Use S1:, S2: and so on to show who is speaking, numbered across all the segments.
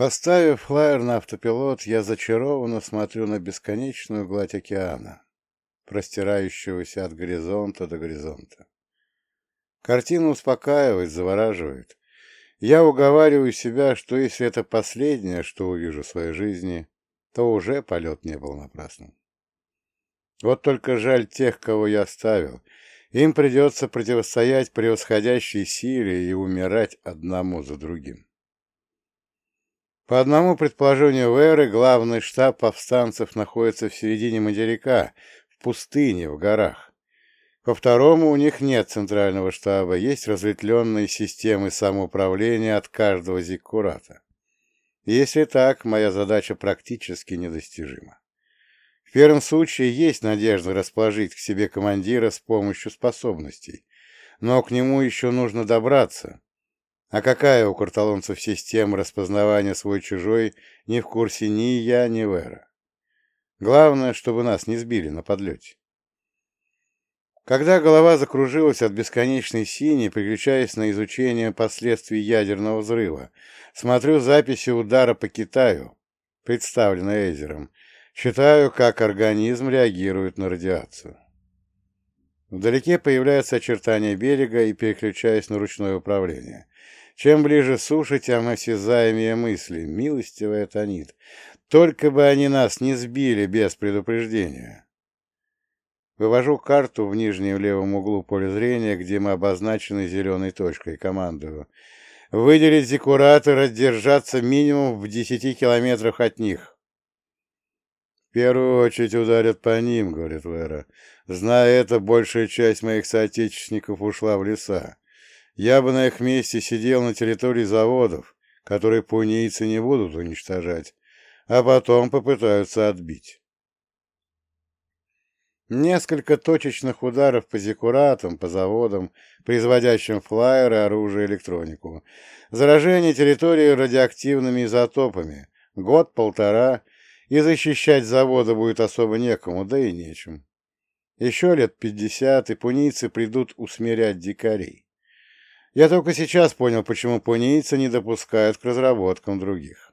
S1: Поставив флайер на автопилот, я зачарованно смотрю на бесконечную гладь океана, простирающегося от горизонта до горизонта. Картина успокаивает, завораживает. Я уговариваю себя, что если это последнее, что увижу в своей жизни, то уже полет не был напрасным. Вот только жаль тех, кого я оставил. Им придется противостоять превосходящей силе и умирать одному за другим. По одному предположению Веры, главный штаб повстанцев находится в середине материка, в пустыне, в горах. По второму, у них нет центрального штаба, есть разветвленные системы самоуправления от каждого зиккурата. Если так, моя задача практически недостижима. В первом случае есть надежда расположить к себе командира с помощью способностей, но к нему еще нужно добраться, а какая у карталонцев система распознавания свой-чужой, не в курсе ни я, ни Вера. Главное, чтобы нас не сбили на подлете. Когда голова закружилась от бесконечной сини, переключаясь на изучение последствий ядерного взрыва, смотрю записи удара по Китаю, представленной Эйзером, читаю, как организм реагирует на радиацию. Вдалеке появляются очертания берега и переключаюсь на ручное управление. Чем ближе суше, тем осязаемее мысли. Милостивая Танит. Только бы они нас не сбили без предупреждения. Вывожу карту в нижнем левом углу поля зрения, где мы обозначены зеленой точкой, командую. Выделить зекуратор, держаться минимум в десяти километрах от них. «В первую очередь ударят по ним», — говорит Вера. «Зная это, большая часть моих соотечественников ушла в леса. Я бы на их месте сидел на территории заводов, которые пунийцы не будут уничтожать, а потом попытаются отбить. Несколько точечных ударов по зекуратам, по заводам, производящим флайеры, оружие, электронику. Заражение территории радиоактивными изотопами. Год-полтора, и защищать заводы будет особо некому, да и нечем. Еще лет пятьдесят, и пунийцы придут усмирять дикарей. Я только сейчас понял, почему пунийцы не допускают к разработкам других.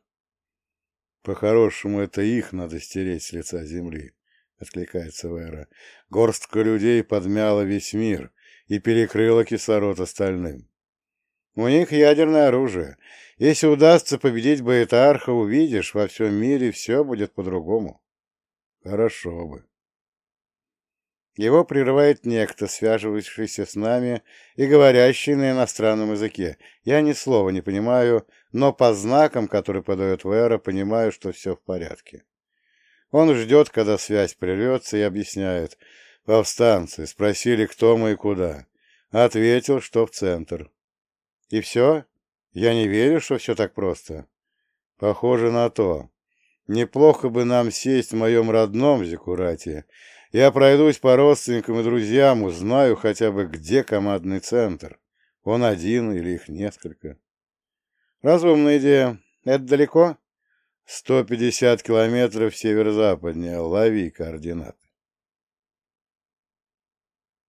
S1: По-хорошему, это их надо стереть с лица земли, — откликается Вера. Горстка людей подмяла весь мир и перекрыла кислород остальным. У них ядерное оружие. Если удастся победить Баэтарха, увидишь, во всем мире все будет по-другому. Хорошо бы. Его прерывает некто, связывающийся с нами и говорящий на иностранном языке. Я ни слова не понимаю, но по знакам, которые подает Вера, понимаю, что все в порядке. Он ждет, когда связь прервется, и объясняет. Повстанцы спросили, кто мы и куда. Ответил, что в центр. И все? Я не верю, что все так просто. Похоже на то. Неплохо бы нам сесть в моем родном Зикурате я пройдусь по родственникам и друзьям, узнаю хотя бы, где командный центр. Он один или их несколько. Разумная идея. Это далеко? 150 километров северо-западнее. Лови координаты.